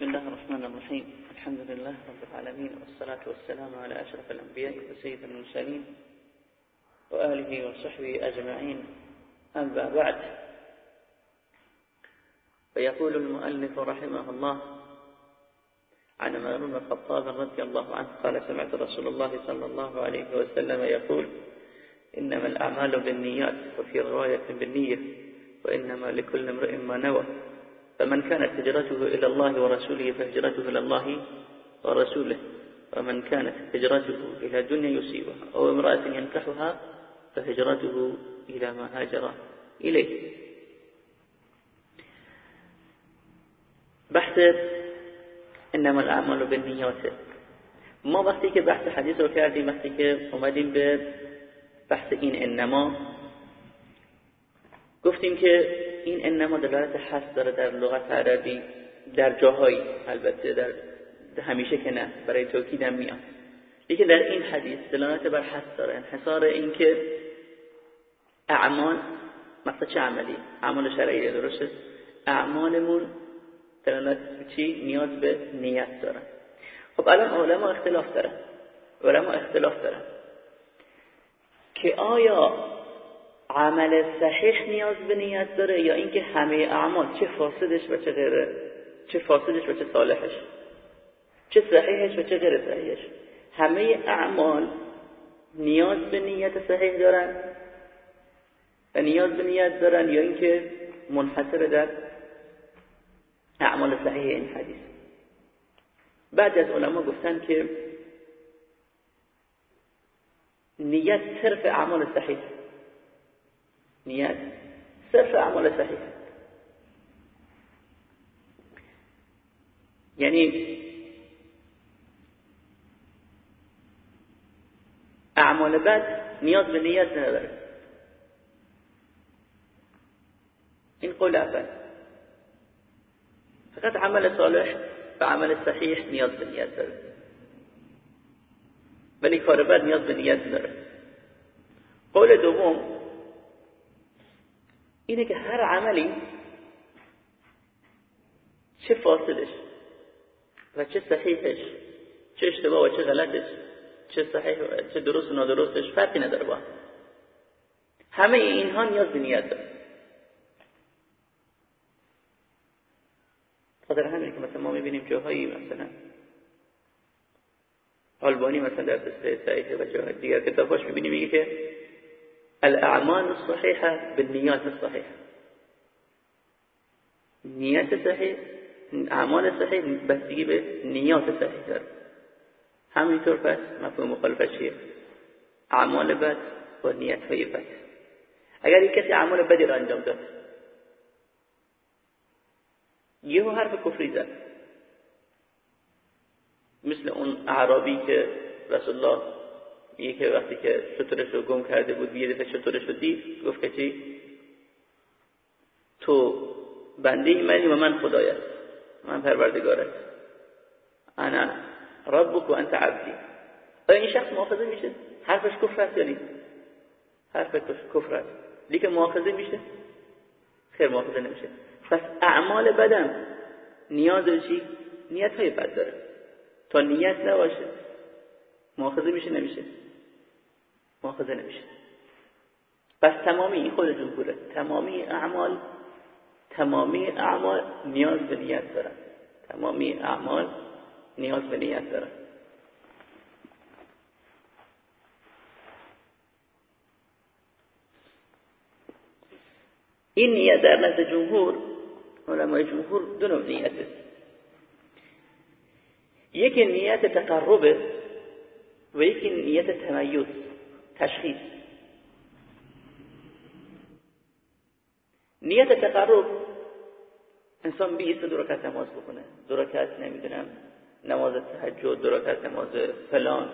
بسم الله الرحمن الرحيم. الحمد لله رب العالمين والصلاة والسلام على أشرف الأنبياء وسيد المرسلين وآله وصحبه أجمعين. أما بعد فيقول المؤلف رحمه الله عن عمر بن الخطاب رضي الله عنه قال سمعت رسول الله صلى الله عليه وسلم يقول إنما الأعمال بالنيات وفي رواية بالنية وإنما لكل امرئ ما نوى. فمن كانت هجرته إلى الله ورسوله فهجرته إلى الله ورسوله. ومن كانت هجرته إلى دنيا يصيبها أو امرأة ينكحها فهجرته إلى ما هاجر إليه. بحث إنما الأعمال بالنیات ما وقتی بحث حدیث رو کردیم. اومدیم به بحث إنما. گفتیم که این انما دلالت حس داره در لغت عربی در جاهایی. البته در همیشه که نه برای توکید هم میاد. لیکن در این حدیث دلالت بر حس داره انحصار این که اعمال مثلا چه عملی؟ اعمال شرعی درسته؟ اعمالمون دلالت چی؟ نیاز به نیت دارن خب الان علما اختلاف دارن. علما اختلاف دارن. که آیا عمل صحیح نیاز به نیت داره یا اینکه همه اعمال چه فاسدش و چه غیره؟ چه فاسدش و چه صالحش؟ چه صحیحش و چه غیر صحیحش؟ همه اعمال نیاز به نیت صحیح دارن و نیاز به نیت دارن یا اینکه منحصر در اعمال صحیح این حدیث. بعد از علما گفتن که نیت صرف اعمال صحیح. نیت. صرف اعمال صحیح. یعنی اعمال بد نیاز به نیت نداره. این قول اول. فقط عمل صالح و عمل صحیح نیاز به نیت داره. ولی کار بد نیاز به نیت داره قول دوم اینه که هر عملی چه فاصلش و چه صحیحش چه اشتباه و چه غلطش چه صحیح و چه درست و نادرستش فرقی نداره با همه اینها نیاز به نیت داره. خاطر همین که مثلا ما می‌بینیم جاهایی مثلا آلبانی مثلا در صحیحه و جاهای دیگر کتاباش می‌بینیم میگه که الأعمال الصحيحة بالنيات نیت صحیح اعمال صحیح بستگی به نیات صحیح داره همینطور پس مفهوم مخالفت چیه؟ اعمال بد و نیت های بد. اگر اعمال بدی را داد یهو حرف کفری زد. مثل اون اعرابی رسول الله میگه که وقتی که شطورش رو گم کرده بود یه دفعه شطورش رو دید گفت که چی؟ تو بنده منی و من خدایت من پروردگارت انا ربک و انت عبدی. آیا این شخص مؤاخذه میشه؟ حرفش کفر است یا نیست؟ حرف کفر است. لیکن مؤاخذه میشه؟ خیر مؤاخذه نمیشه. پس اعمال بدم نیاز به چی؟ نیت های بد داره. تا نیت نباشه مؤاخذه میشه نمیشه. مؤاخذه نمیشه. پس تمامی خود جمهوره تمامی اعمال تمامی اعمال نیاز به نیت دارن. تمامی اعمال نیاز به نیت دارن. این نیت در نزد جمهور علمای جمهور دو نوع نیته یکی نیت تقربه و یکی نیت تمیز. تشخیص. نیت تقرب انسان بیست دو رکعت نماز بکنه دو رکعت نمی‌دونم نماز تهجد دو رکعت نماز فلان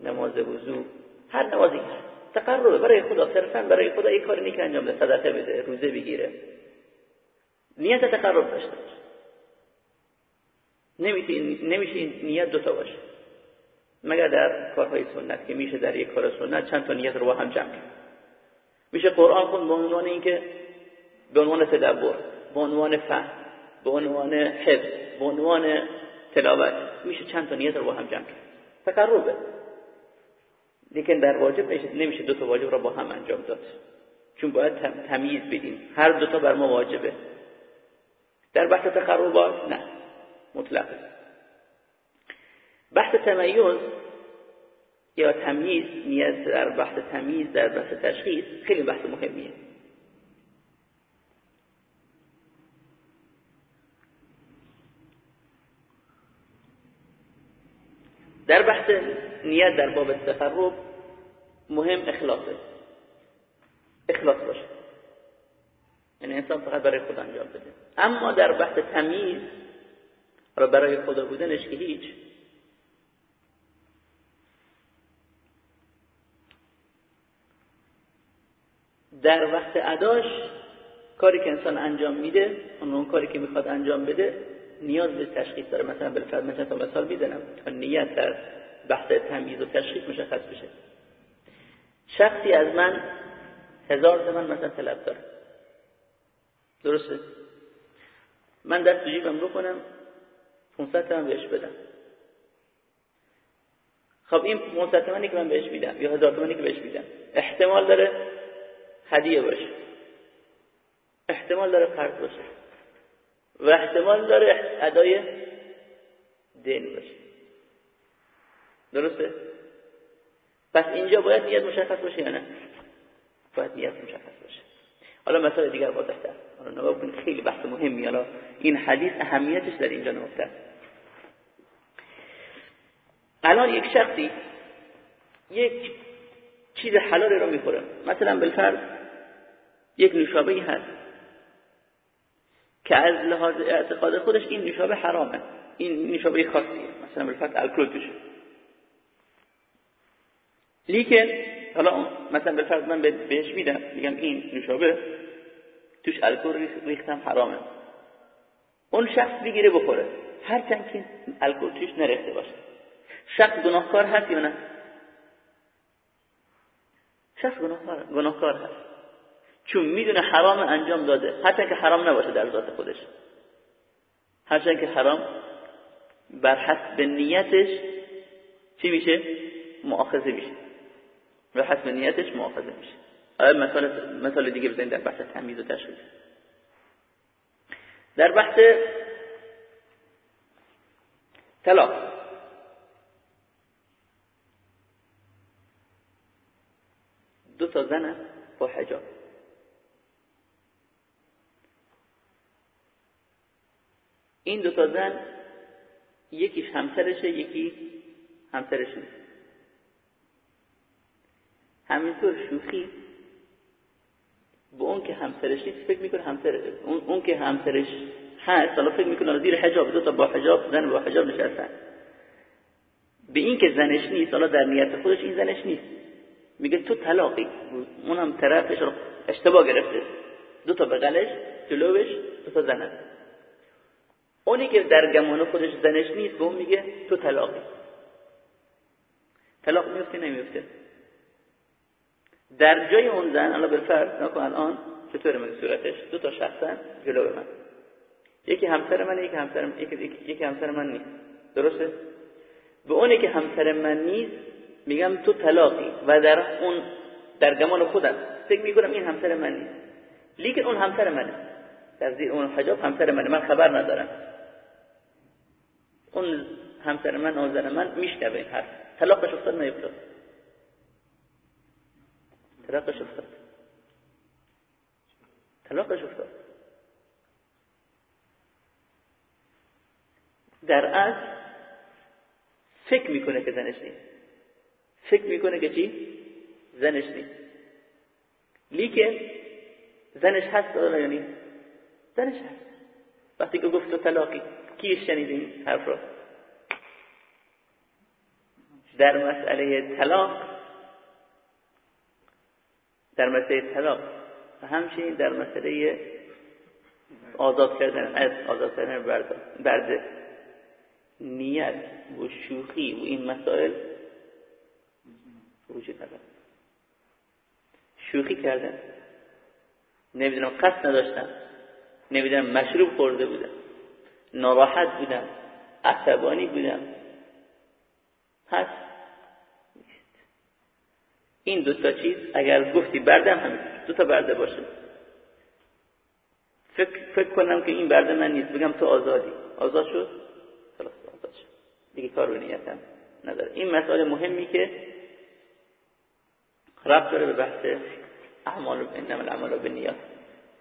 نماز وضو. هر نمازی تقرب برای خدا صرفا برای خدا یک کار نیک انجام بده صدقه بده روزه بگیره. نیت تقرب داشته باشه نمیشه نیت دوتا باشه. مگر در کارهای سنت که میشه در یک کار سنت چند تا نیت رو هم جمع کرد؟ میشه قرآن خون به عنوان اینکه به عنوان تدبر به عنوان فهم به عنوان حفظ به عنوان تلاوت میشه چند تا نیت رو با هم جمع کرد؟ تقربه. لیکن در واجب نمیشه دو تا واجب رو با هم انجام داد. چون باید تمییز بدیم. هر دو تا بر ما واجبه. در بحث تقربات نه. مطلق بحث تمیز یا تمییز نیت در بحث تمییز در بحث تشخیص خیلی بحث مهمیه. در بحث نیت در باب تقرب مهم اخلاصه اخلاص باشه. یعنی انسان فقط برای خود انجام بده. اما در بحث تمیز را برای خدا بودنش که هیچ در وقت اداش کاری که انسان انجام میده اون اون کاری که می‌خواد انجام بده نیاز به تشخیص داره. مثلا بالفرد من تا مثال می‌زنم. تا نیت در بحث تمیز و تشخیص مشخص بشه. شخصی از من هزار تومن مثلا طلب داره. درسته؟ من دست تو جیبم بکنم 500 تومن بهش بدم. خب این 500 تومنی که من بهش میدم یا هزار تومنی که بهش میدم احتمال داره هدیه باشه. احتمال داره قرض باشه. و احتمال داره ادای دین باشه. درسته؟ پس اینجا باید نیت مشخص باشه یا نه؟ باید نیت مشخص باشه. حالا مثال دیگر واضح‌تر حالا نگاه کنید خیلی بحث مهمی. حالا این حدیث اهمیتش در اینجا است الان یک شخصی یک چیز حلالی رو می‌خوره. مثلا بالفرض یک نوشابه هست. که از لحاظ اعتقاد خودش این نوشابه حرامه. این نوشابه خاصیه. مثلا بالفرض الکل توشه. لیکن حالا مثلا به فرض من بهش میدم. میگم این نوشابه توش الکل ریختم حرامه. اون شخص بگیره بخوره. هرچند که الکل توش نریخته باشه. شخص گناهکار هست یا نه؟ شخص گناهکار گناهکار هست. چون می‌دونه حرام انجام داده حتی که حرام نباشه در ذات خودش. هرچند که حرام بر حسب نیتش چی میشه؟ مؤاخذه میشه. و حسب نیتش مؤاخذه میشه. حالا مثال مثال دیگه بزنید در بحث تمیز و تشخیص در بحث طلاق. دو تا زن با حجاب. این دو تا زن یکیش همسرشه یکی همسرش نیست همینطور شوخی به اون که همسرش نیست فکر می‌کنه همسر اون, اون که همسرش هست حالا فکر می‌کنه زیر حجاب دو تا با حجاب زن با حجاب نشستن. به این که زنش نیست حالا در نیت خودش این زنش نیست. میگه تو طلاقی. اونم طرفش رو اشتباه گرفته. دو تا بغلش جلوش دو تا زنه اونی که در گمان خودش زنش نیست به اون میگه تو طلاقی. طلاق میفته نمیفته. در جای اون زن الان بالفرض نکن الان چطوره من صورتش؟ دو تا شخصن جلو من. یکی همسر من یکی همسر من یکی, یکی همسر من نیست. درسته؟ به اونی که همسر من نیست میگم تو طلاقی و در اون در گمان خودم. فکر می‌کنم این همسر من نیست. لیکن اون همسر منه. در زیر اون حجاب همسر منه. من خبر ندارم. اون همسر من و زن من میشنوه این حرف طلاقش افتاد نیفتاد طلاقش افتاد. طلاقش افتاد. در از فکر می‌کنه که زنش نیست. فکر می‌کنه که چی؟ زنش نیست. لیکن زنش هست یا نیست؟ زنش هست. وقتی که گفت تو طلاقی. کی شنید این حرف رو؟ در مسئله طلاق در مسئله طلاق و همچنین در مسئله آزاد کردن از آزاد کردن برده نیت و شوخی و این مسائل وجود ندارد شوخی کردن. نمی‌دونم قصد نداشتن. نمی‌دونم مشروب خورده بودن. ناراحت بودم عصبانی بودم. هست این دو تا چیز اگر گفتی بردم هم دو تا برده باشه. فکر, فکر کنم که این برده من نیست. بگم تو آزادی. آزاد شد؟ خلاص آزاد شد. دیگه کار نیتم نداره. این مسئله مهمی که ربط داره به بحث اعمال انما الاعمال بالنیات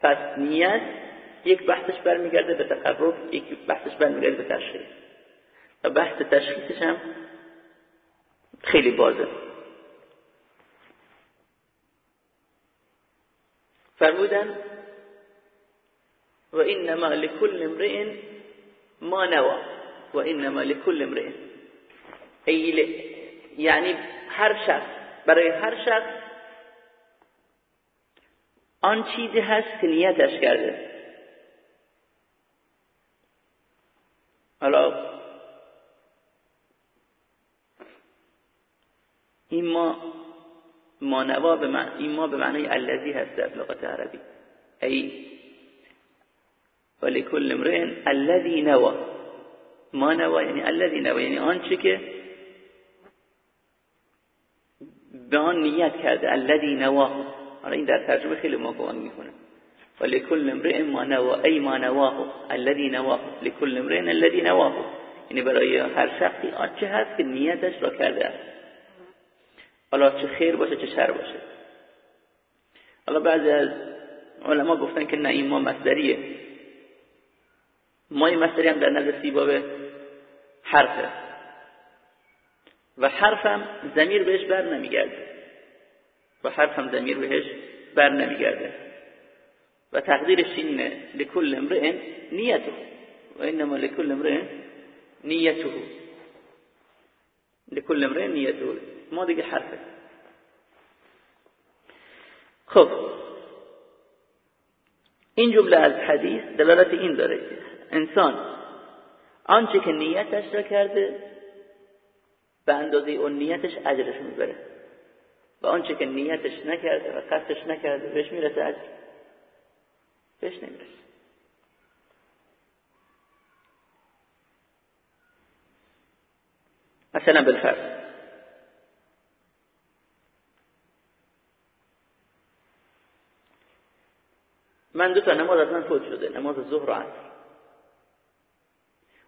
پس نیت یک بحثش برمیگرده به تقرب یک بحثش برمیگرده به تشخیص. و بحث تشخیصش هم خیلی بازه. فرمودن و انما لكل امرئ ما نوى و انما لكل امرئ یعنی هر شخص برای هر شخص آن چیزی هست که نیتش کرده. حالا این ما مانوا به معنی این ما به معنی الذی هست در لغت عربی. ای ولکل امرئ الذی نوا. ما نوا یعنی الذی نوا. یعنی آنچه که به آن نیت کرده. الذی نوا. حالا این در ترجمه خیلی ما می‌کنه ولكل امرئ ما نوا ای ما نواه الذي نواه. لكل امرئ الذي نواه. یعنی برای هر شخصی آنچه هست که نیتش را کرده است. حالا چه خیر باشه چه شر باشه. حالا بعضی از علما گفتن که نه این ما مصدریه. ما این مصدری هم در نظر سیباب حرفه. و حرفم زمیر بهش بر نمیگرده. و حرفم زمیر بهش بر نمیگرده. و تقدیرش اینه لکل امرئ نیته و انما لکل امرئ نیته لکل امرئ نیته ما دیگه حرفه. خب. این جمله از حدیث دلالت این داره انسان آنچه که نیتش را کرده به اندازه اون نیتش اجرش می‌بره. و آنچه که نیتش نکرده و قصدش نکرده بهش می‌رسه اجر. بهش نمی‌رسه مثلا بالفرض من دو تا نماز از من فوت شده نماز ظهر و عصر.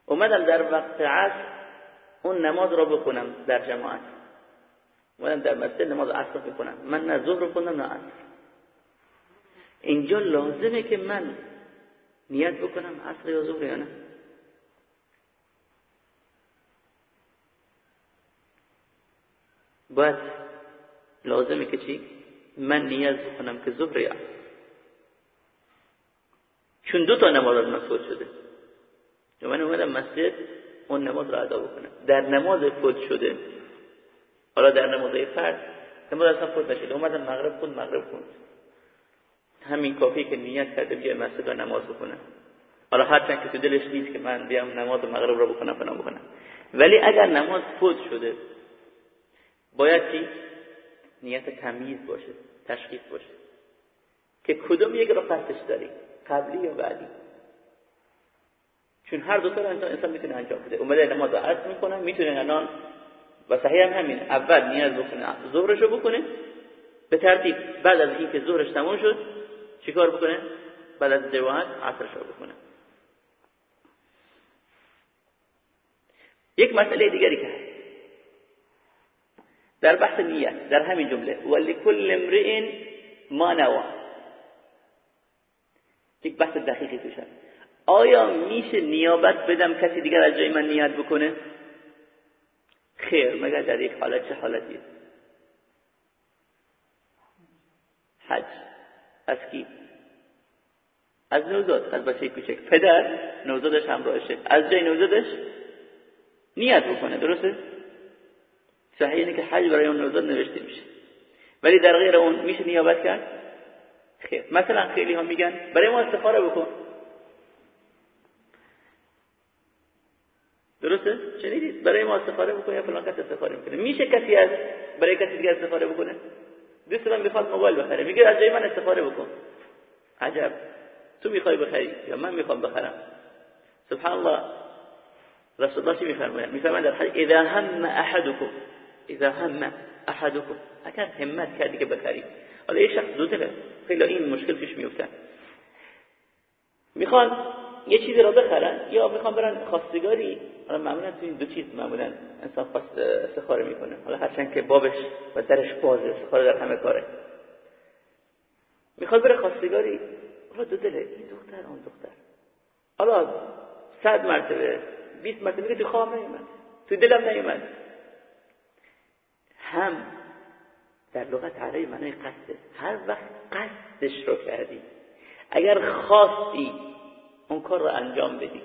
اومدم در وقت عصر اون نماز را بخونم در جماعت. اومدم در مسجد نماز عصر رو بخونم. من نه ظهر رو خوندم نه عصر. اینجا لازمه که من نیت بکنم عصر یا ظهر یا نه. باید لازمه که چی؟ من نیت بکنم که ظهر یا چون دو تا نماز از شده. من اومدم مسجد اون نماز را ادا بکنم. در نماز فوت شده حالا در نماز فرد نماز اصلا فوت نشده. اومدم مغرب خوند مغرب خوند. همین کافی که نیت کرده بیای مسجد و نماز بکنه حالا هرچند که تو دلش نیست که من بیام نماز مغرب رو بکنم فلان بکنم ولی اگر نماز فوت شده باید چی؟ نیت تمیز باشه تشخیص باشه. که کدوم یک رو قصدش داری؟ قبلی یا بعدی؟ چون هر دو تا انسان انسان می‌تونه انجام بده. اومده نماز عصر می‌کنه می‌تونه الان و صحیح هم همین اول نیاز بکنه ظهرشو بکنه به ترتیب بعد از اینکه ظهرش تموم شد چیکار بکنه؟ بعد از جوان عصرش رو بکنه. یک مسئله دیگری که در بحث نیت در همین جمله ولکل امرئ ما نوا یک بحث دقیقی توش آیا میشه نیابت بدم کسی دیگر از جای من نیت بکنه؟ خیر مگر در یک حالت چه حالتیه؟ حج. از کی? از نوزاد از بچه کوچک. پدر نوزادش همراهشه. از جای نوزادش نیت بکنه درسته؟ صحیح اینه که حج برای اون نوزاد نوشته میشه. ولی در غیر اون میشه نیابت کرد؟ خیر. مثلا خیلی ها میگن برای ما استخاره بکن. درسته؟ شنیدید؟ برای ما استفاده بکنه یا فلان کس استفاده می‌کنه. میشه کسی از برای کسی دیگه استفاده بکنه؟ دوست من می‌خواد موبایل بخره میگه از جای من استفاده بکن. عجب. تو می‌خوای بخری یا من می‌خوام بخرم؟ سبحان الله رسول الله چی میفرمایند میفرمایند در حدیث اذا هم احدكم اذا هم احدكم اگر همت کردی که بخری. حالا یه شخص دو خیلی این مشکل پیش میفته می‌خوان یه چیزی رو بخرن. یا می‌خوان برن خواستگاری. حالا معمولا تو این دو چیز معمولا انسان خواست استخاره می‌کنه. حالا هرچند که بابش و درش بازه استخاره در همه کاره. می‌خواد بره خواستگاری. حالا دو دله این دختر اون دختر. حالا صد مرتبه 20 مرتبه میگه تو خواب نیومد. تو دلم نیومد. هم در لغت عربی معنای قصده هر وقت قصدش رو کردی. اگر خواستی اون کار رو انجام بدی.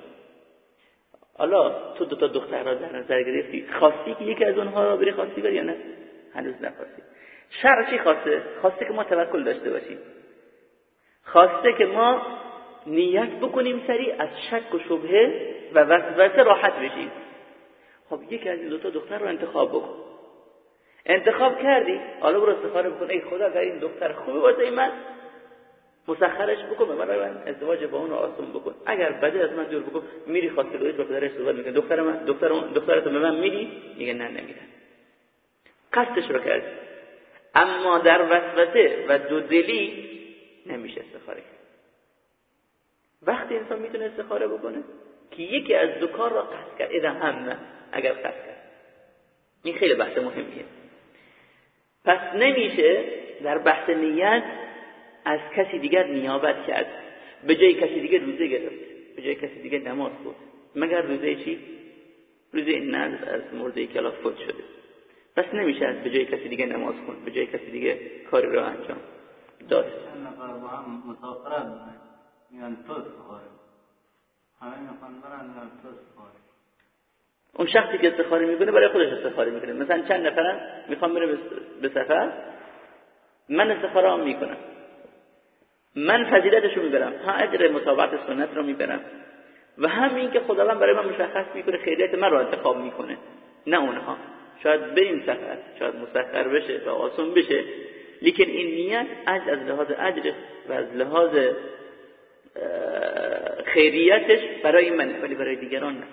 حالا تو دو تا دختر را در نظر گرفتی خواستی که یکی از اونها را بری خواستی بری یا نه؟ هنوز نخواستی. شرع چی خواسته؟ خواسته که ما توکل داشته باشیم. خواسته که ما نیت بکنیم سری از شک و شبهه و وسوسه راحت بشیم. خب یکی از این دو تا دختر رو انتخاب بکن. انتخاب کردی؟ حالا برو استخاره بکن. ای خدا اگر این دختر خوبه واسه من مسخرش بکن به من. ازدواج با اون آسون بکن. اگر بده از من دور بکن. میری خواستگاری با پدرش صحبت می‌کنه دختر من دختر دخترت به من میدی؟ میگه نه نمیدن قصدش رو کرد اما در وسوسه و دو دلی نمیشه استخاره وقتی انسان می‌تونه استخاره بکنه که یکی از دو کار را قصد کرد. اذا هم اگر قصد کرد. این خیلی بحث مهمیه. پس نمیشه در بحث نیت از کسی دیگر نیابت کرد. به جای کسی دیگر روزه گرفت. به جای کسی دیگر نماز بود مگر روزه چی؟ روزه این نزد از مرده که فوت شده. پس نمیشه از به جای کسی دیگه نماز کن به جای کسی دیگه کاری را انجام داد. اون شخصی که استخاره می‌کنه برای خودش استخاره می‌کنه. مثلا چند نفرن؟ می‌خوام بره به سفر. من استخاره هم می‌کنم. من فضیلتشو می‌برم ها اجر مطابقت سنت رو می‌برم. و همین که خداوند برای من مشخص می‌کنه خیریت من رو انتخاب می‌کنه. نه اونها. شاید بریم سفر. شاید مسخر بشه و آسون بشه. لیکن این نیت از از لحاظ اجر و از لحاظ خیریتش برای من ولی برای دیگران نه.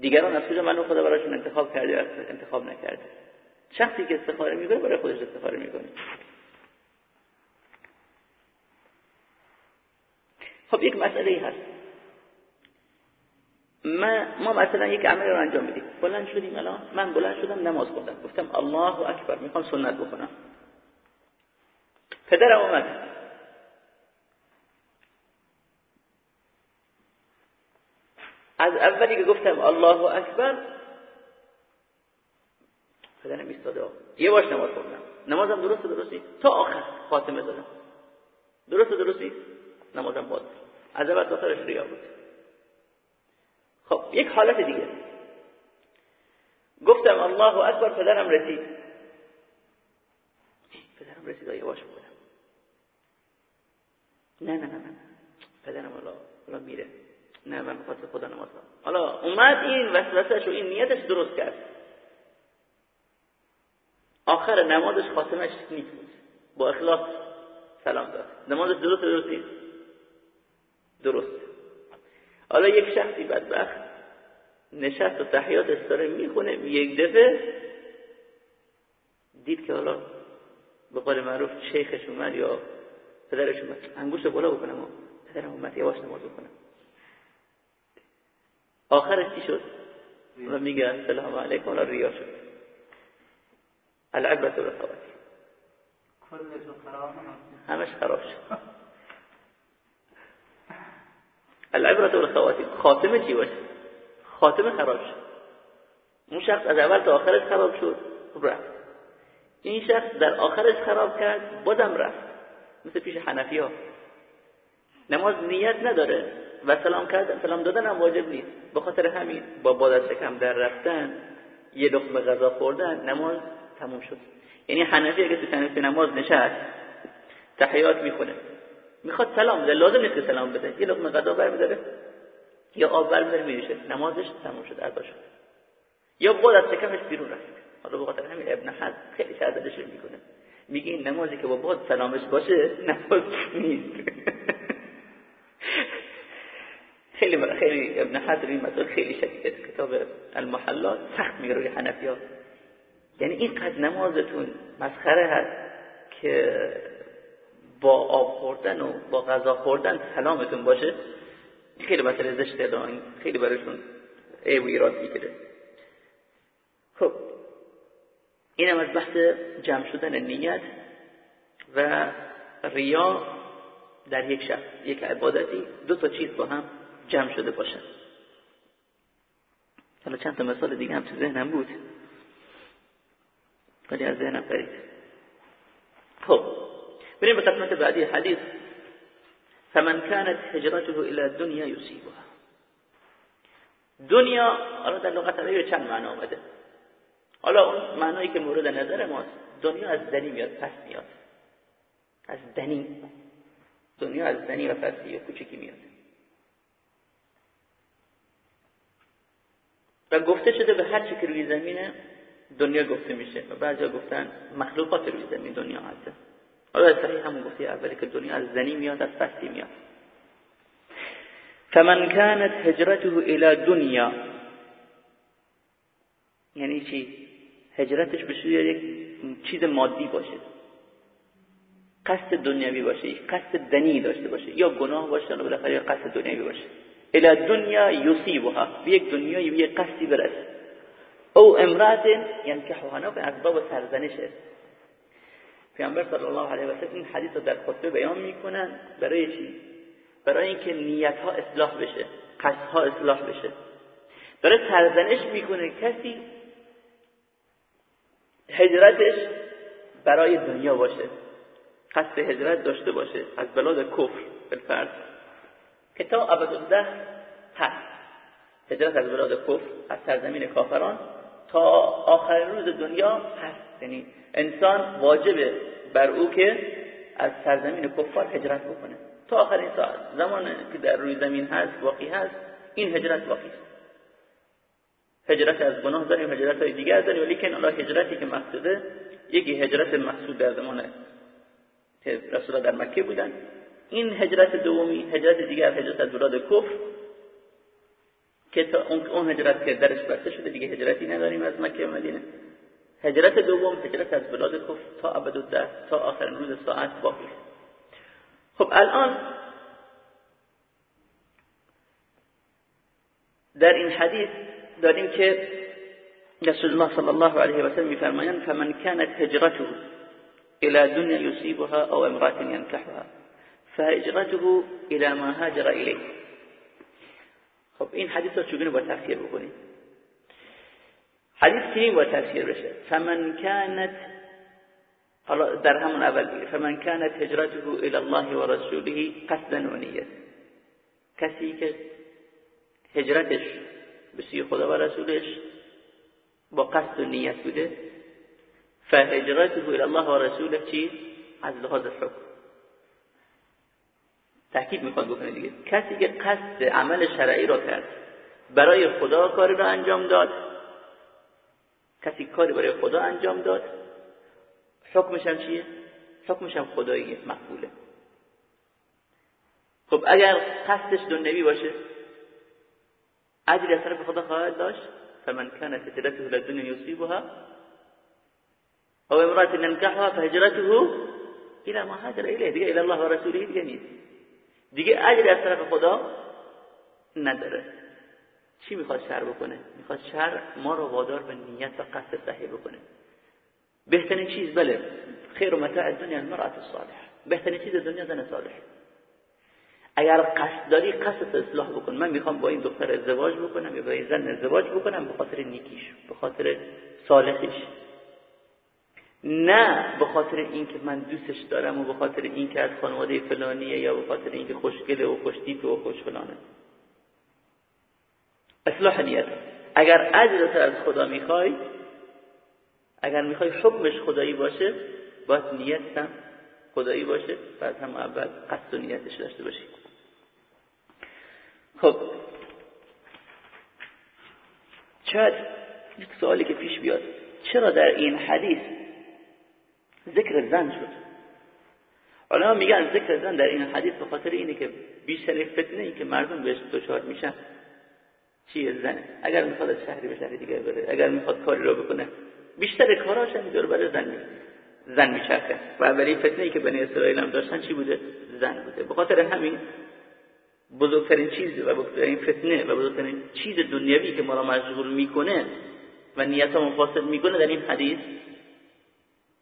دیگران از کجا معلوم خدا برایشون انتخاب کرده انتخاب نکرده. شخصی که استخاره می‌کنه برای خودش استخاره می‌کنه. خب یک مسئله هست. ما, ما مثلا یک عمل رو انجام میدیم. بلند شدیم الان. من بلند شدم نماز خوندم. گفتم الله اکبر می‌خوام سنت بکنم پدرم اومد. از اولی که گفتم الله اکبر پدرم ایستاده. یه باش نماز خوندم. نمازم درست درستی؟ تا آخر خاتمه دادم. درست درستی؟ نمازم باز از اول داخلش ریا بود. خب یک حالت دیگه. گفتم الله اکبر پدرم رسید. پدرم رسید یواش بودم نه نه نه نه پدرم الله میره. نه من بخاطر خدا نماز حالا اومد این وسوسهش و این نیتش درست کرد. آخر نمازش خاتمش نیست. با اخلاص سلام داد. نمازش درست درست نیست درست. حالا یک شخصی بدبخت نشست و تحیاتش داره می‌خونه یک دفعه دید که حالا به قول معروف شیخش اومد یا پدرش اومد انگوش بالا بکنم پدرم اومد یواش نماز بکنم آخرش چی شد؟ و میگه السلام علیکم و ریا شد. العبرت و همش خراب شد. العبرت و خاتمه چی باشه؟ خاتمه خراب شد. اون شخص از اول تا آخرش خراب شد خب رفت. این شخص در آخرش خراب کرد بازم رفت. مثل پیش حنفی ها نماز نیت نداره و سلام کردن سلام دادن هم واجب نیست. به خاطر همین با بادت شکم در رفتن یه لقمه غذا خوردن نماز تموم شد. یعنی حنفی اگه تو نماز نشست تحیات می‌کنه. می‌خواد سلام بده. لازم نیست که سلام بده. یه لقمه غذا برمیداره. یا آب برمیداره میریشه نمازش تموم شد ادا شد یا بود از شکمش بیرون رفت حالا به خاطر همین ابن حزم خیلی شددش می‌کنه. میگه این نمازی که با باد سلامش باشه نماز نیست. خیلی خیلی ابن حجر این مسئله خیلی شدید. کتاب المحلات سخت میگه روی حنفی ها یعنی اینقدر نمازتون مسخره هست که با آب خوردن و با غذا خوردن سلامتون باشه. خیلی مسئله زشته دارن خیلی براشون عیب و ایراد می‌گیره. خب اینم از بحث جمع شدن نیت و ریا در یک شخص یک عبادتی. دو تا چیز با هم جمع شده باشن. حالا چند تا مثال دیگه هم تو ذهنم بود. ولی از ذهنم پرید خب بریم به قسمت بعدی حدیث فمن كانت هجرته الى الدنيا يصيبها دنیا حالا در لغت عربی چند معنا آمده حالا اون معنایی که مورد نظر ماست دنیا از دنی میاد پس میاد از دنی دنیا از دنی و پسی و کوچکی میاد و گفته شده به هر چی که روی زمینه دنیا گفته میشه و بعضی گفتن مخلوقات روی زمین دنیا هست حالا صحیح همون گفته اولی که دنیا از زنی میاد از پستی میاد. فمن كانت هجرته الى دنیا. یعنی چی؟ هجرتش به یک چیز مادی باشه. قصد دنیوی باشه قصد دنی داشته باشه. یا گناه باشه یا بالاخره قصد دنیوی باشه. الى دنیا یصیبها. به یک دنیای به یک قصدی برسه. او امرات ینکحها نه به اسباب سرزنشه. پیامبر صلی الله علیه و سلم این حدیث رو در خطبه بیان می‌کنن برای چی؟ برای اینکه نیت ها اصلاح بشه قصد ها اصلاح بشه. برای سرزنش می‌کنه کسی هجرتش برای دنیا باشه قصد هجرت داشته باشه از بلاد کفر بالفرض که تا ابدالله هست. هجرت از بلاد کفر از سرزمین کافران تا آخرین روز دنیا هست. یعنی انسان واجبه بر او که از سرزمین کفار هجرت بکنه. تا آخرین ساعت. زمان که در روی زمین هست باقی هست این هجرت باقی است. هجرت از گناه داریم هجرت های دیگر داریم ولی الله هجرتی که مقصوده یکی هجرت مقصود در زمان که رسول در مکه بودن. این هجرت دومی هجرت دیگر هجرت از بلاد کفر که تا اون هجرت که درش بسته شده دیگه هجرتی نداریم از مکه و مدینه. هجرت دوم هجرت از بلاد کفر تا ابد در تا آخرین روز ساعت باقی. خب الان در این حدیث داریم که رسول الله صلی الله علیه و سلم میفرمایند فمن كانت هجرته الى دنیا يصيبها او امرأة ينكحها فهجرته الى ما هاجر الیه. خب این حدیث رو چگونه با تفسیر بکنیم؟ حدیث چنین با تفسیر بشه؟ فمن كانت حالا در همون اول بگیر فمن كانت هجرته الى الله و رسوله قصدا و نیت. کسی که هجرتش به سوی خدا و رسولش با قصد و نیت بوده فهجرته الى الله و رسوله چی از لحاظ حکم. تحکیب می‌خواد بکنه دیگه. کسی که قصد عمل شرعی را کرد برای خدا کاری را انجام داد کسی کاری برای خدا انجام داد حکمش هم چیه؟ حکمش هم خداییه مقبوله. خب اگر قصدش دنیوی باشه اجری از طرف خدا خواهد داشت؟ فمن كانت هجرته للدنيا يصيبها او امرأة ننكحها فهجرته الى ما هاجر اليه دیگه الى الله و رسوله دیگه نیست. دیگه اجری از طرف خدا نداره. چی می‌خواد شر بکنه؟ می‌خواد شر ما رو وادار به نیت و قصد صحیح بکنه. بهترین چیز بله خیر و متاع دنیا المرأة الصالح بهترین چیز دنیا زن صالح. اگر قصد داری قصد اصلاح بکن. من می‌خوام با این دختر ازدواج بکنم یا با این زن ازدواج بکنم به خاطر نیکیش به خاطر صالحش نه به خاطر اینکه من دوستش دارم و به خاطر اینکه از خانواده فلانیه یا به خاطر اینکه خوشگله و خوشتیپه و خوش فلانه اصلاح نیت. اگر اجرت از خدا می‌خوای اگر می‌خوای حکمش خدایی باشه باید نیت هم خدایی باشه. بعد هم اول قصد و نیتش داشته باشی. خب. شاید یک سوالی که پیش بیاد. چرا در این حدیث ذکر زن شد؟ حالا میگن ذکر زن در این حدیث به خاطر اینه که بیشتر فتنه ای که مردم بهش دچار میشن چیه زنه اگر می‌خواد از شهری به شهر دیگه بره اگر می‌خواد کاری رو بکنه بیشتر کاراش هم دور زن زن میچرخه. و اولین فتنه ای که بنی اسرائیل هم داشتن چی بوده؟ زن بوده. به خاطر همین بزرگترین چیز و بزرگترین فتنه و بزرگترین چیز دنیوی که ما را مشغول می‌کنه و نیت ما فاسد می‌کنه در این حدیث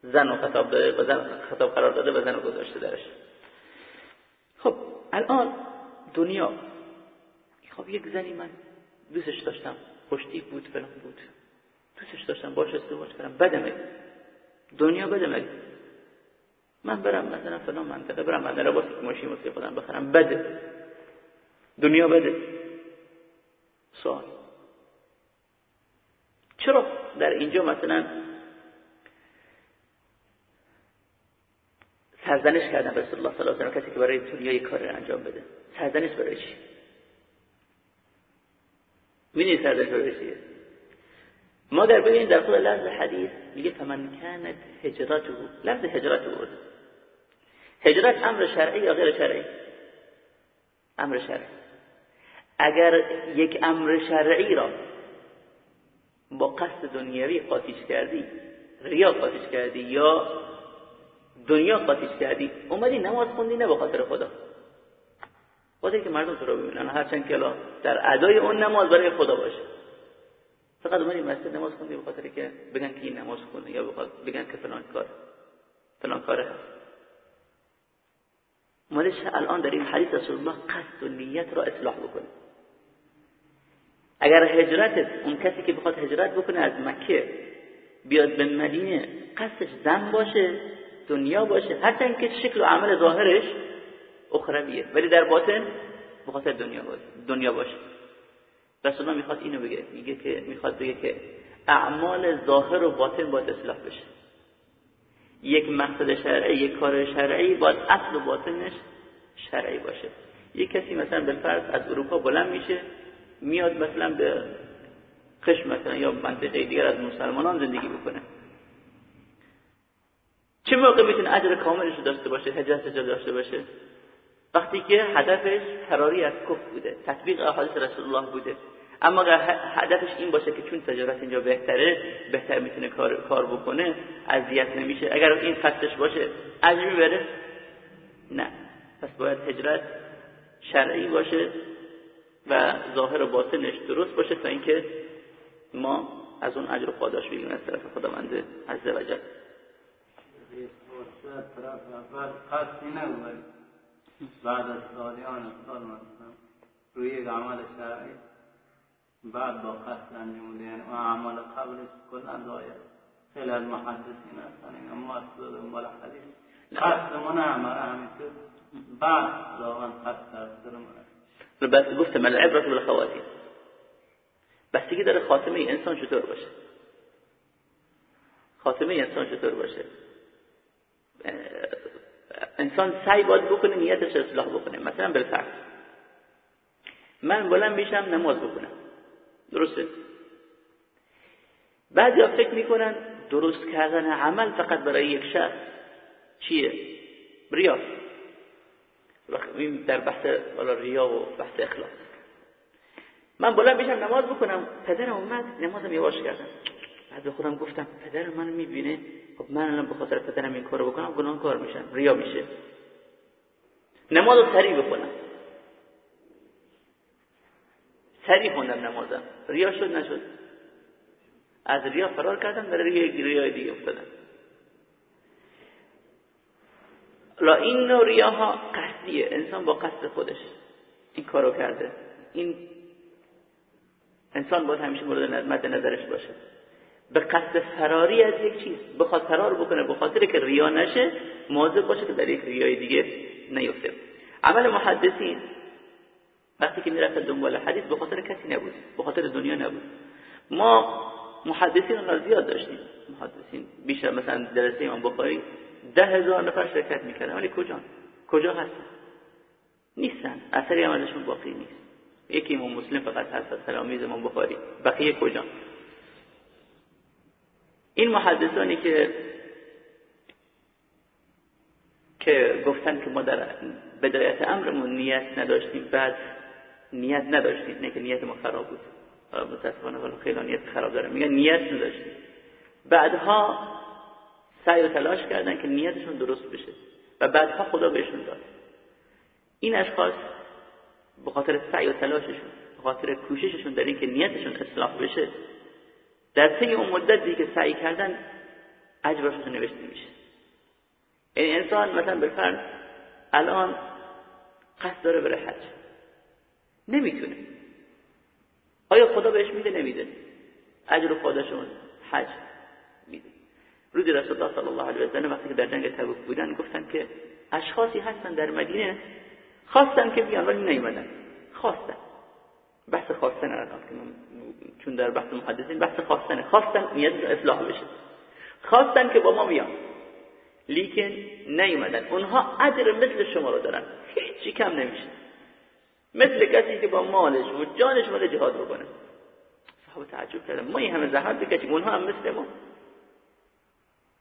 زن و خطاب داده و زن خطاب قرار داده و زن رو گذاشته درش. خب الان دنیا خب یک زنی من دوستش داشتم. خوشتی بود فلان بود. دوستش داشتم باش ازدواج کردم. بدمه. دنیا بدمه. من برم مثلا فلان منطقه برم من لباس ماشین واسه خودم بخرم. بده. دنیا بده. سوال. چرا در اینجا مثلا سرزنش کردن رسول الله صلی الله علیه و کسی که برای دنیا کار انجام بده؟ سرزنش برای چی؟ می‌دونی برای چیه؟ ما در ببینیم در خود لفظ حدیث میگه فمن کانت هجرته لفظ هجرت بود هجرت امر شرعی یا غیر شرعی؟ امر شرعی. اگر یک امر شرعی را با قصد دنیوی قاطیش کردی ریا قاطیش کردی یا دنیا قاطیش کردی اومدی نماز خوندی نه به خاطر خدا. خاطر که مردم تو رو ببینن هرچند که در ادای اون نماز برای خدا باشه. فقط اومدی مسجد نماز خوندی به خاطر که بگن که این نماز خونده یا بگن که فلان کار فلان کاره هست. مالش الان در این حدیث رسول الله قصد و نیت را اصلاح بکنه اگر هجرت اون کسی که بخواد هجرت بکنه از مکه بیاد به مدینه قصدش زن باشه دنیا باشه حتی اینکه شکل و عمل ظاهرش اخرویه. ولی در باطن بخاطر دنیا باشه دنیا باشه. رسول الله می‌خواد اینو بگه میگه که می‌خواد بگه که اعمال ظاهر و باطن باید اصلاح بشه. یک مقصد شرعی یک کار شرعی باید اصل و باطنش شرعی باشه. یک کسی مثلا به فرض از اروپا بلند میشه میاد مثلا به قشم مثلا یا منطقه دیگر از مسلمانان زندگی بکنه. چه موقع می‌تونه اجر کاملش داشته باشه هجرتش داشته باشه؟ وقتی که هدفش فراری از کفر بوده تطبیق احادیث رسول الله بوده. اما اگر هدفش این باشه که چون تجارت اینجا بهتره بهتر می‌تونه کار, کار بکنه اذیت نمیشه. اگر این قصدش باشه اجر می‌بره؟ نه. پس باید هجرت شرعی باشه و ظاهر و باطنش درست باشه تا اینکه ما از اون اجر پاداش بگیریم از طرف خداوند عز وجل بعد از سالیان سال مثلا روی یک عمل شرعی بعد با قصد انجام دهن و اعمال قبلش کلا ضایع خیلی از محدثین هستن این اما اصلا دنبال حدیث. قصد من عمل همینطور بعد ظاهرا قصد هست بس گفتم العبرة بالخواتیم بستگی داره خاتمه انسان چطور باشه؟ خاتمه انسان چطور باشه؟ انسان سعی باید بکنه نیتش اصلاح بکنه. مثلا بالفرض من بلند میشم نماز بکنم درسته؟ بعضی فکر می‌کنن درست کردن عمل فقط برای یک شخص. چیه؟ ریا. در بحث ریا و بحث اخلاق من بلند میشم نماز بکنم پدرم اومد نمازم یواش کردم. بعد به خودم گفتم پدر من می‌بینه. خب من الان به خاطر پدرم این کارو بکنم گناه کار میشم ریا میشه. نماز رو سریع بکنم سریع خوندم نمازم. ریا شد نشد. از ریا فرار کردم برای ریای ریای دیگه افتادم. لا این نوع ریاها قصدیه. انسان با قصد خودش این کارو کرده. این انسان باید همیشه مورد مد نظرش باشه. به قصد فراری از یک چیز بخواد فرار بکنه به خاطر که ریا نشه مواظب باشه که در یک ریای دیگه نیفته. عمل محدثین وقتی که می‌رفت دنبال حدیث به خاطر کسی نبود به خاطر دنیا نبود. ما محدثین رو زیاد داشتیم. محدثین بیشتر مثلا درسته امام بخاری ده هزار نفر شرکت می‌کردن. ولی کجا؟ کجا هستن؟ نیستن. اثری عملشون باقی نیست. یکی امام مسلم فقط هست از امام بخاری. بقیه کجا؟ این محدثانی که که گفتن که ما در بدایت امرمون نیت نداشتیم بعد نیت نداشتیم نه که نیت ما خراب بود. متاسفانه ولی خیلی نیت خراب داره. میگن نیت نداشتیم. بعدها سعی و تلاش کردن که نیتشون درست بشه و بعدها خدا بهشون داد. این اشخاص به خاطر سعی و تلاششون به خاطر کوشششون در اینکه نیتشون اصلاح بشه در طی اون مدتی که سعی کردن اجراشون نوشته میشه یعنی انسان مثلا بالفرض الان قصد داره بره حج. نمی‌تونه. آیا خدا بهش میده؟ نمیده. اجر خودشون حج میده. روزی رسول الله صلی الله علیه و وقتی که در جنگ تبوک بودن گفتن که اشخاصی هستن در مدینه خواستن که بیان ولی نیومدن. خواستن. بحث خواستن الان چون در بحث محدثین بحث خواستنه خواستن نیت اصلاح بشه. خواستن که با ما بیان. لیکن نیومدن. اونها اجر مثل شما رو دارن. هیچی کم نمیشه. مثل کسی که با مالش و جانش مال جهاد بکنه صحابه تعجب کردن. ما این همه زحمت بکشیم. اونها هم مثل ما.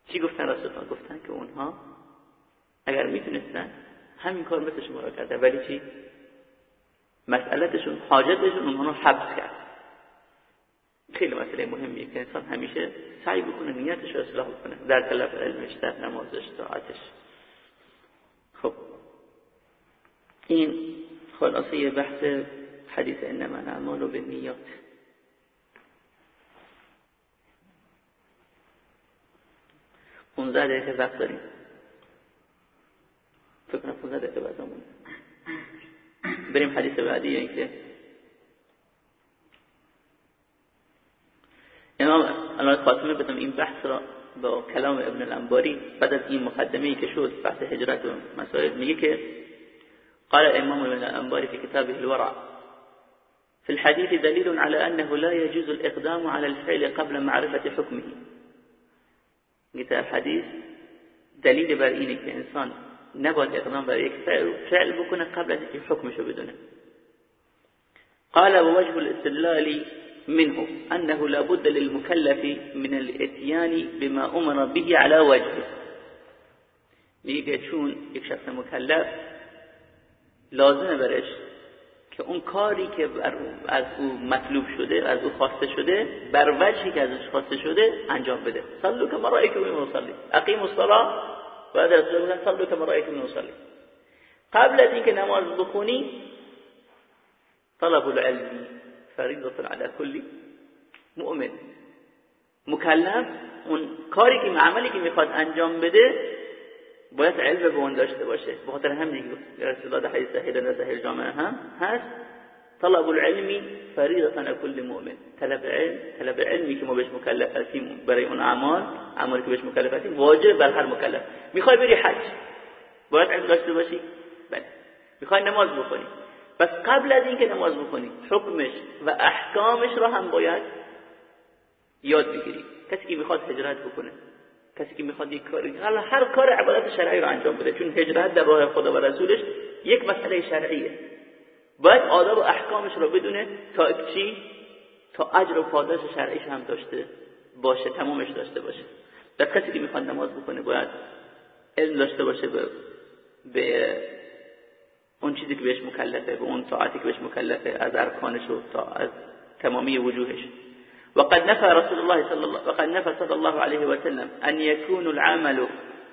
چی گفتن الله؟ گفتن که اونها اگر می‌تونستن همین کار مثل شما را کرده ولی چی؟ مسئلتشون حاجتشون اونها رو حبس کرد. خیلی مسئله مهمیه که انسان همیشه سعی بکنه نیتش رو اصلاح بکنه. در طلب علمش در نمازش طاعتش. خب. این خلاصه بحث حدیث انما الاعمال بالنیات. اونزده دقیقه وقت داریم. فکر کنم 15 دقیقه بعدمون. بریم حدیث بعدی این که إمام الان خاتمه بدم این بحث را با کلام ابن الانباری بعد از این مقدمه که شد بحث هجرت و مسائل. میگه که قال الامام ابن الانباری في كتابه الورع في الحديث دليل على أنه لا يجوز الإقدام على الفعل قبل معرفة حكمه. قلت الحديث دلیل بر که انسان نباید اقدام بر یک فعل بکنه قبل از اینکه حکمشو بدونه. قال ووجه الاستدلال منه أنه لا بد للمكلف من الاتيان بما أمر به على وجهه. میگه چون یک شخص مکلف لازمه برش که اون کاری که از او مطلوب شده از او خواسته شده بر وجهی که ازش خواسته شده انجام بده. صلو که رأیتم مصلی اقیم الصلاه بعد رسول الله صلو که رأیتم مصلی قبل از اینکه نماز بخونی طلب العلم فریضه على کلی مؤمن. مکلف اون کاری که عملی که می‌خواد انجام بده باید علم به اون داشته باشه. به خاطر همین رسول الله حدیث در صحیح جامعه هم هست طلب العلم فریضه على كل مؤمن. طلب علم طلب علمی که ما بهش مکلف هستیم برای اون اعمال اعمالی که بهش مکلف هستیم واجب بر هر مکلف. می‌خوای بری حج. باید علم داشته باشی؟ بله. می‌خوای نماز بخونی. پس قبل از اینکه نماز بخونی حکمش و احکامش را هم باید یاد بگیری. کسی که می‌خواد هجرت بکنه کسی که می‌خواد یک کاری هر کار عبادت شرعی رو انجام بده. چون هجرت در راه خدا و رسولش یک مسئله شرعیه. باید آداب و احکامش رو بدونه تا چی؟ تا اجر و پاداش شرعیش هم داشته باشه تمامش داشته باشه. در کسی که می‌خواد نماز بکنه باید علم داشته باشه به, به اون چیزی که بهش مکلفه به اون طاعتی که بهش مکلفه از ارکانش و تا از تمامی وجوهش. وقد نفى رسول الله صلى الله وقد نفى صلى الله عليه وسلم أن يكون العمل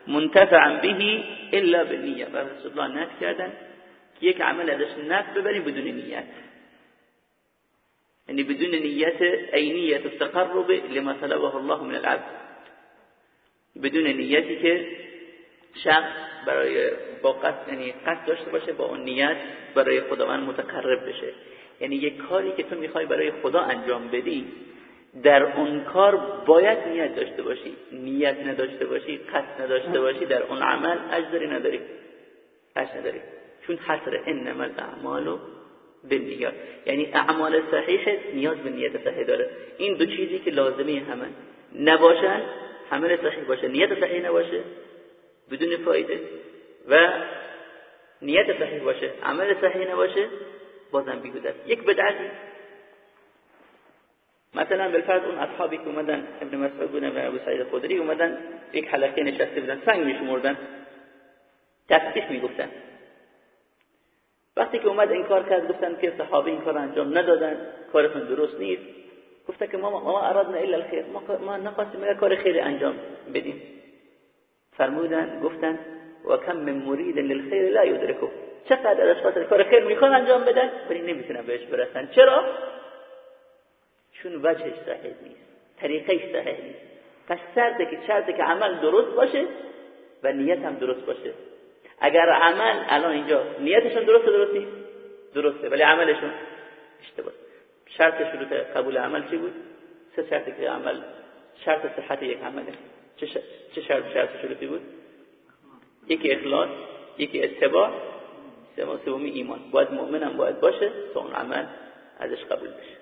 منتفعا به إلا بالنية. رسول الله که یک عمل ازش نفع ببریم بدون نیت. يعني بدون نیت ای نیت التقرب لما طلبه الله من العبد. بدون نیتی که شخص برای با قصد یعنی قصد داشته باشه با اون نیت برای خداوند متقرب بشه. یعنی یک کاری که تو می‌خوای برای خدا انجام بدی در اون کار باید نیت داشته باشی. نیت نداشته باشی قصد نداشته باشی در اون عمل اجری نداری. اجر نداری. چون حصر انما الاعمال بالنیات. یعنی اعمال صحیح نیاز به نیت صحیح داره. این دو چیزی که لازمی همه. نباشن عمل صحیح باشه. نیت صحیح نباشه بدون فایده. و نیت صحیح باشه. عمل صحیح نباشه بازم بیهوده یک بدعتی مثلا بالفرض اون اصحابی که اومدن ابن مسعود بودن و ابو سعید خدری اومدن یک حلقه نشسته بودن سنگ میشمردن. تسبیح می‌گفتن. وقتی که اومد این کار کرد گفتن که صحابه این کار انجام ندادن کارتون درست نیست. گفته که ما ما ارادنا الا الخير ما ما نخواستیم کار خیر انجام بدیم. فرمودن گفتن و کم من مرید للخير لا يدركه چقدر از خاطر کار خیر می‌خوان انجام بدن؟ ولی نمی‌تونن بهش برسن. چرا؟ چون وجهش صحیح نیست. طریقش صحیح نیست. پس شرطه که شرطه که عمل درست باشه و نیت هم درست باشه. اگر عمل الان اینجا نیتشون درسته درست نیست درسته ولی عملشون اشتباه. شرط شروط قبول عمل چی بود؟ سه شرطی که عمل شرط صحت یک عمله. چه شرط شرط شروطی بود؟ یکی اخلاص یکی اتباع سومی ایمان. باید مؤمنم باید باشه تا اون عمل ازش قبول بشه.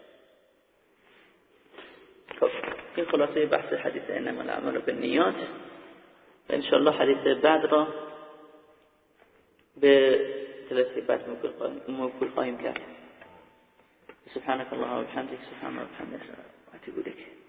خب این خلاصه بحث حدیث انما العمل بالنیات. ان شاء الله حدیث بعد را به جلسه بعد موکول خواهیم کرد. سبحانك اللهم وبحمدك سبحان الله وبحمدك اتوب اليك